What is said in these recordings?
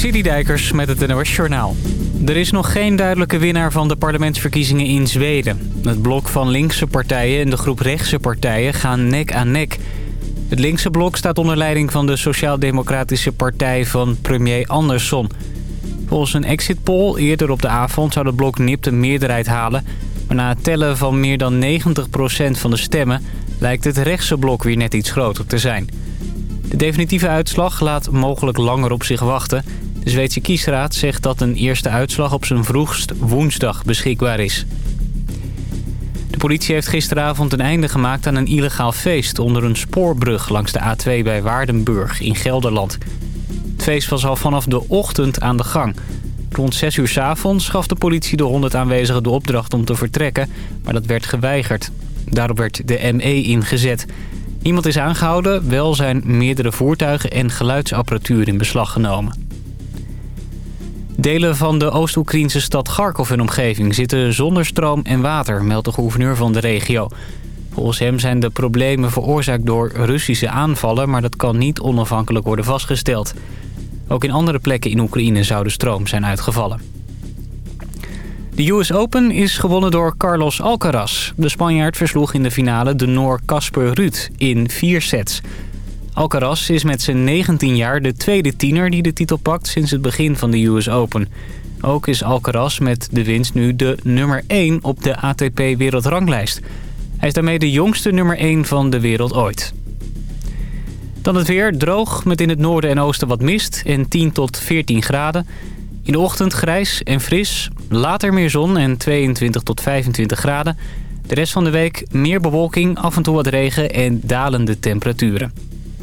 Citydijkers met het NOS Journaal. Er is nog geen duidelijke winnaar van de parlementsverkiezingen in Zweden. Het blok van linkse partijen en de groep rechtse partijen gaan nek aan nek. Het linkse blok staat onder leiding van de Sociaal-Democratische Partij van premier Andersson. Volgens een exit poll eerder op de avond zou het blok nipt een meerderheid halen... maar na het tellen van meer dan 90% van de stemmen... lijkt het rechtse blok weer net iets groter te zijn... De definitieve uitslag laat mogelijk langer op zich wachten. De Zweedse kiesraad zegt dat een eerste uitslag op zijn vroegst woensdag beschikbaar is. De politie heeft gisteravond een einde gemaakt aan een illegaal feest... onder een spoorbrug langs de A2 bij Waardenburg in Gelderland. Het feest was al vanaf de ochtend aan de gang. Rond 6 uur s avonds gaf de politie de 100 aanwezigen de opdracht om te vertrekken... maar dat werd geweigerd. Daarop werd de ME ingezet... Iemand is aangehouden, wel zijn meerdere voertuigen en geluidsapparatuur in beslag genomen. Delen van de Oost-Oekraïnse stad Kharkov en omgeving zitten zonder stroom en water, meldt de gouverneur van de regio. Volgens hem zijn de problemen veroorzaakt door Russische aanvallen, maar dat kan niet onafhankelijk worden vastgesteld. Ook in andere plekken in Oekraïne zou de stroom zijn uitgevallen. De US Open is gewonnen door Carlos Alcaraz. De Spanjaard versloeg in de finale de Noor Casper Ruud in vier sets. Alcaraz is met zijn 19 jaar de tweede tiener die de titel pakt sinds het begin van de US Open. Ook is Alcaraz met de winst nu de nummer 1 op de ATP wereldranglijst. Hij is daarmee de jongste nummer 1 van de wereld ooit. Dan het weer, droog met in het noorden en oosten wat mist en 10 tot 14 graden. In de ochtend grijs en fris, later meer zon en 22 tot 25 graden. De rest van de week meer bewolking, af en toe wat regen en dalende temperaturen.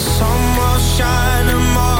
sun will shine tomorrow.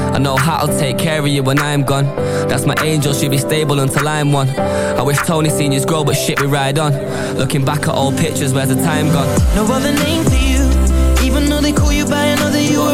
I know how to take care of you when I'm gone. That's my angel, she'll be stable until I'm one. I wish Tony seniors grow, but shit, we ride on. Looking back at old pictures, where's the time gone? No other name for you Even though they call you by another You were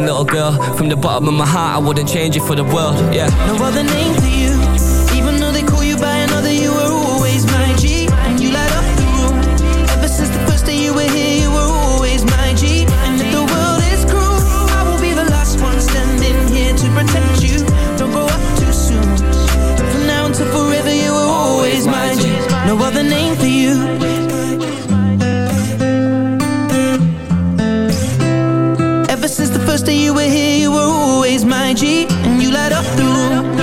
little girl. From the bottom of my heart, I wouldn't change it for the world, yeah. No other name always my G And you light up the room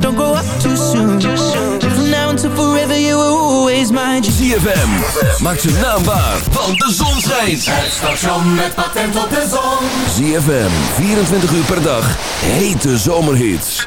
Don't go up too soon From now until forever You were always my G ZFM. Maak zijn naam waar, want de zon schijnt. Het station met patent op de zon. ZFM, 24 uur per dag. Hete zomerhits.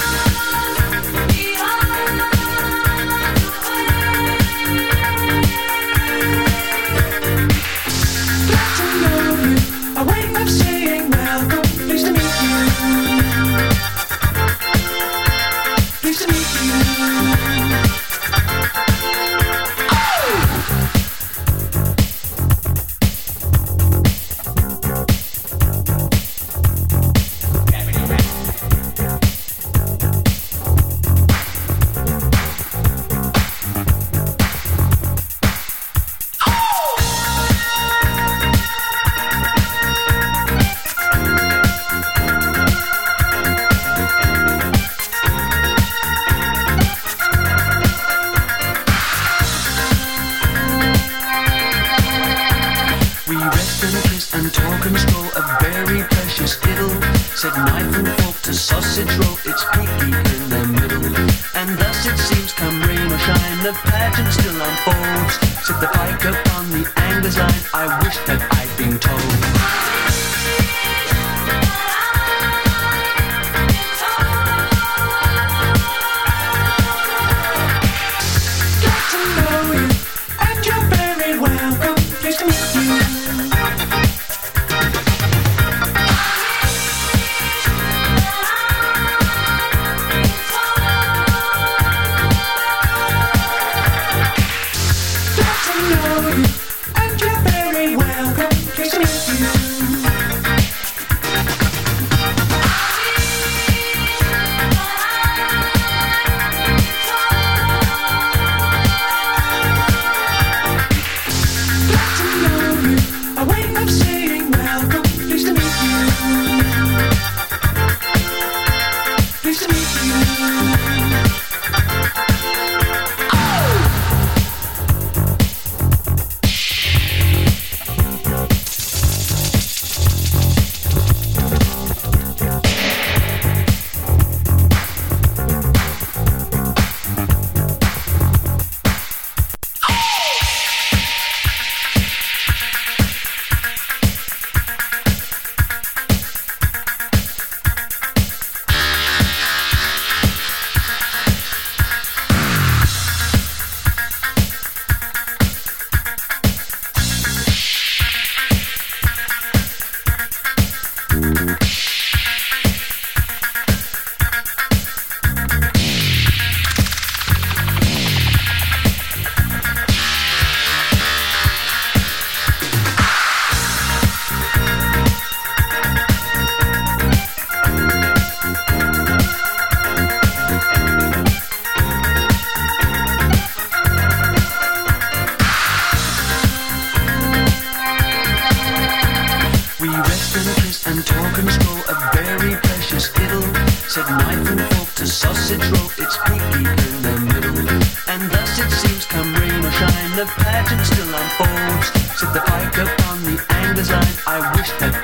Sit the anchor upon the anger's line. I wish that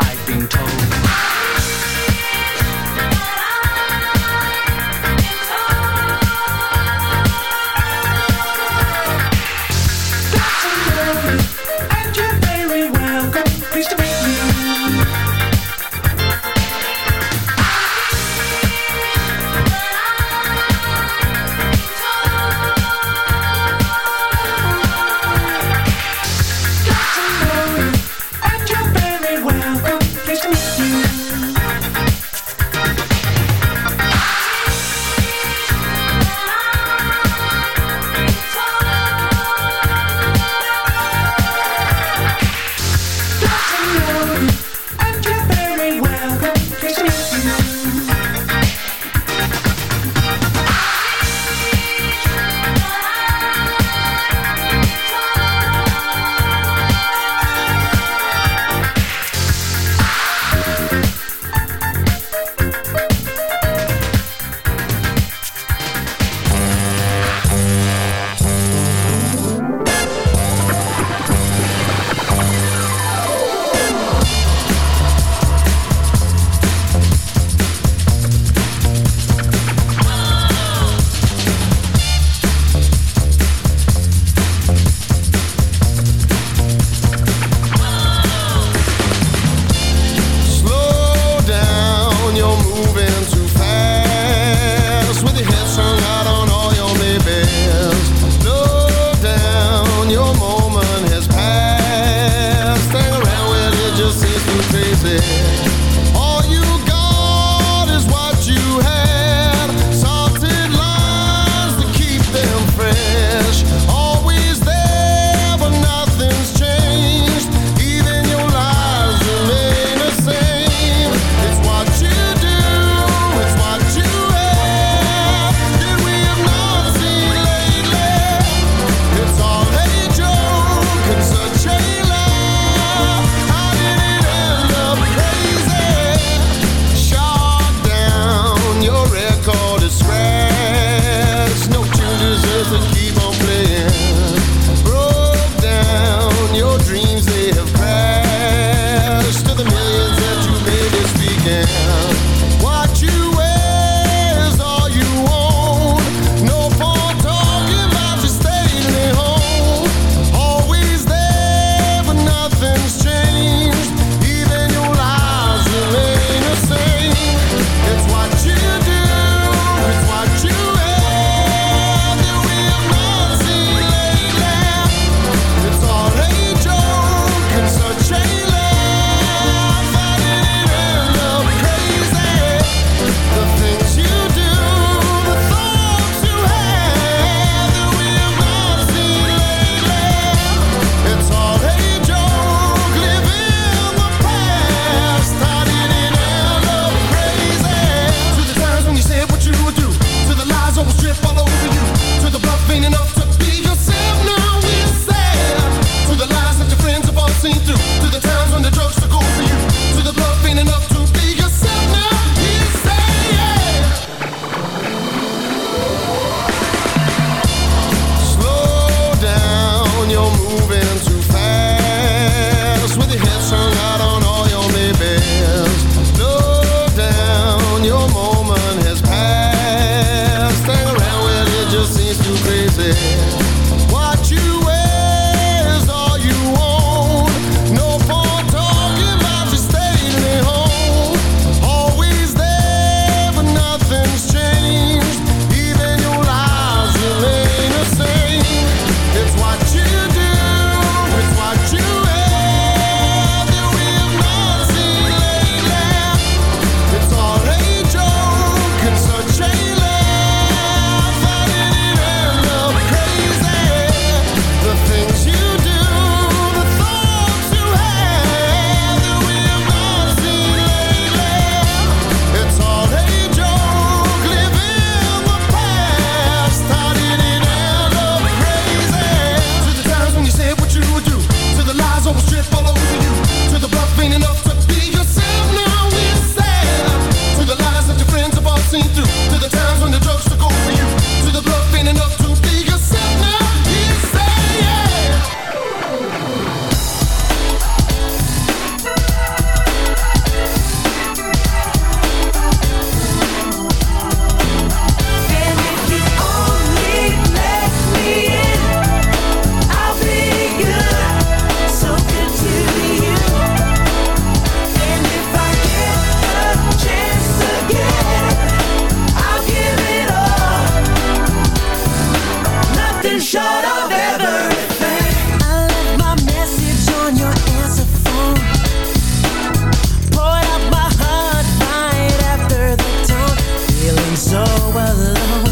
so alone.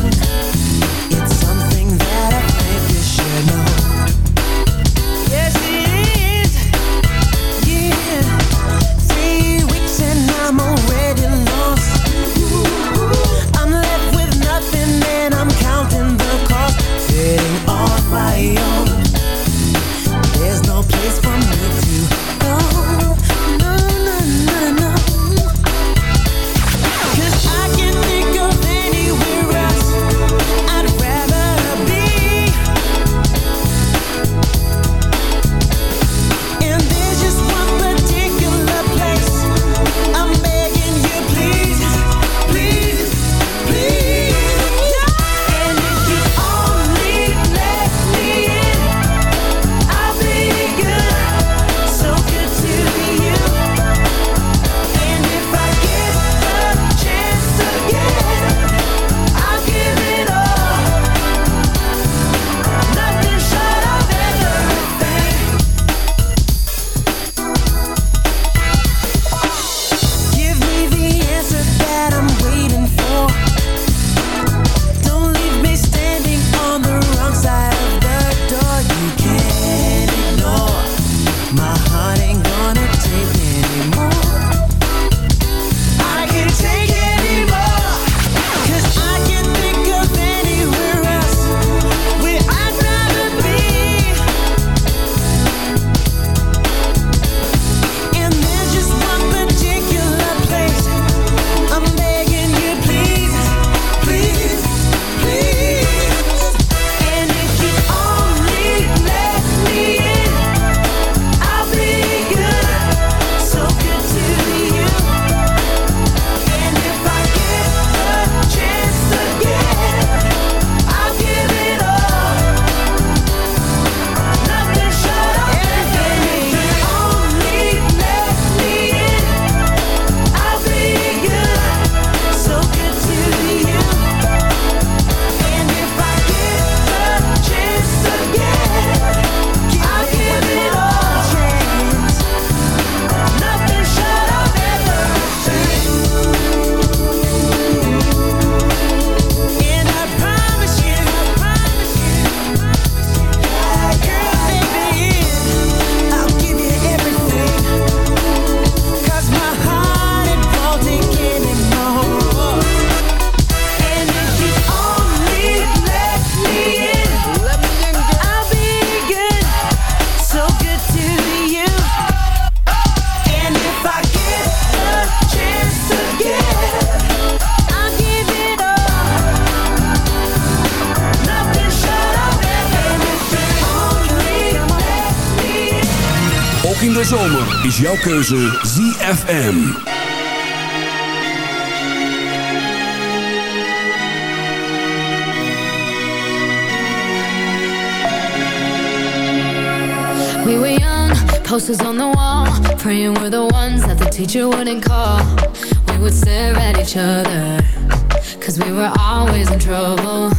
is jouw keuze ZFM. We were young, posters on the wall Praying we're the ones that the teacher wouldn't call. We would stare at each other Cause we were always in trouble.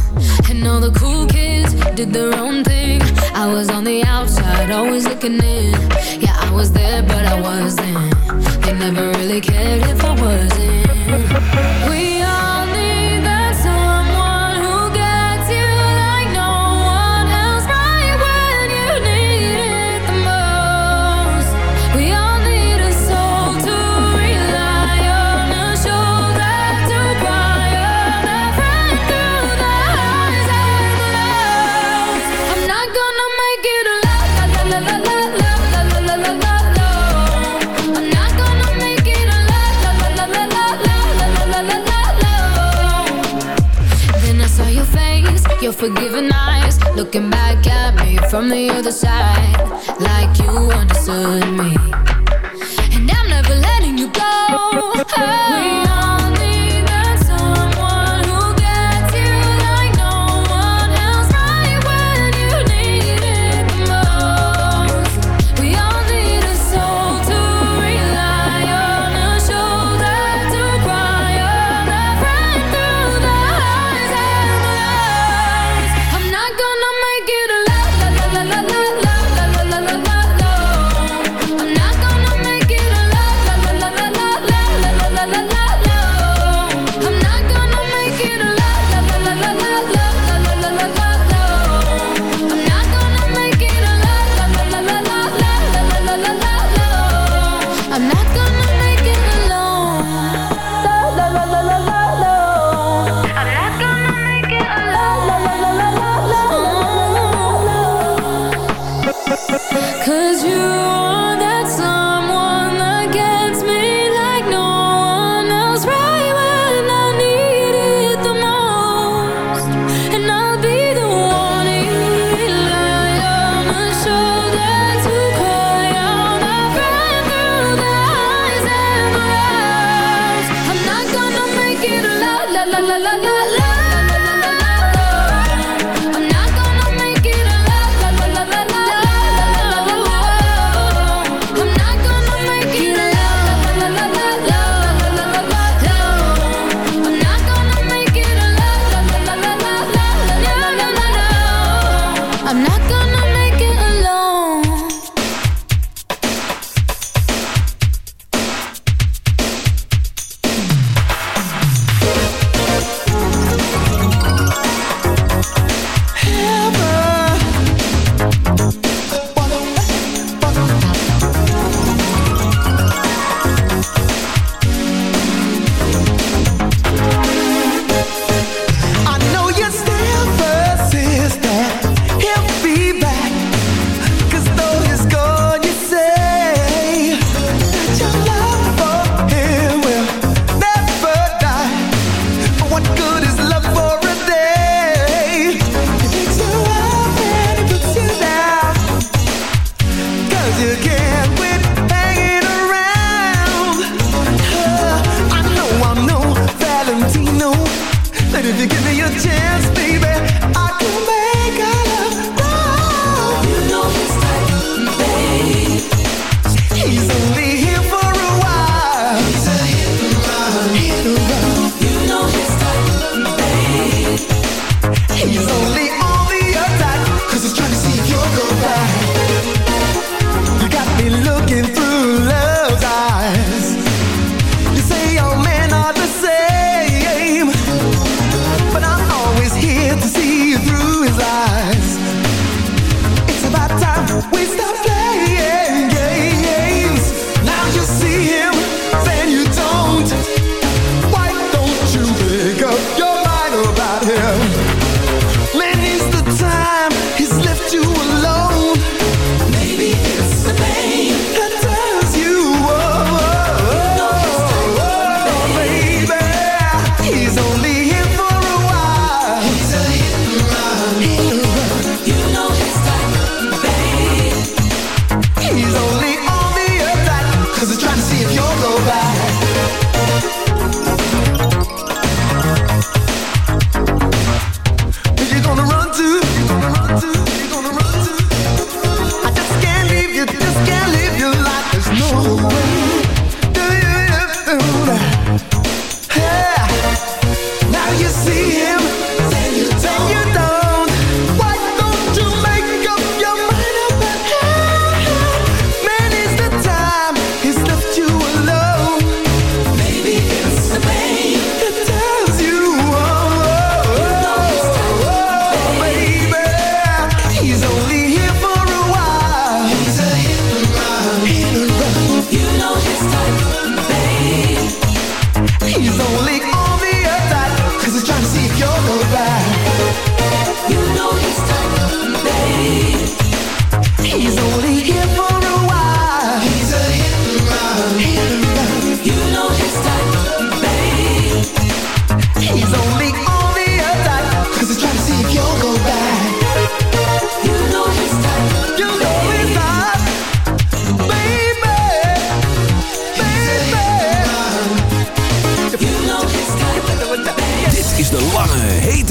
And all the cool kids did their own thing. I was on the outside, always looking in. Yeah, was there, but I wasn't. They never really cared if I wasn't. other side. We stop.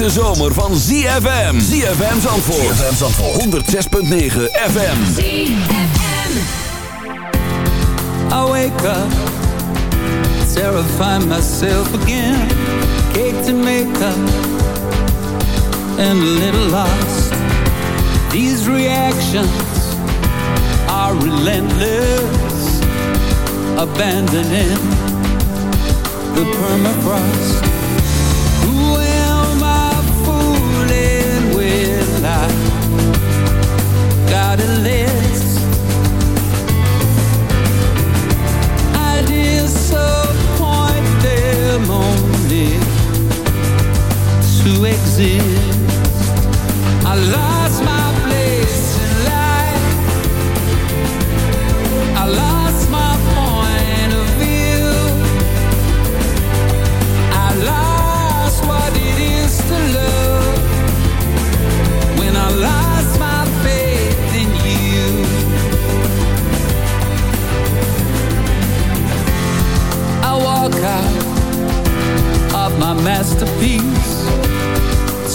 hete zomer van ZFM. ZFM Zandvoort. ZFM Zandvoort. 106.9 FM. ZFM. I wake up. Terrify myself again. cake to make up And a little lost. These reactions are relentless. Abandoning the permafrost. see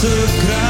ze krijgen.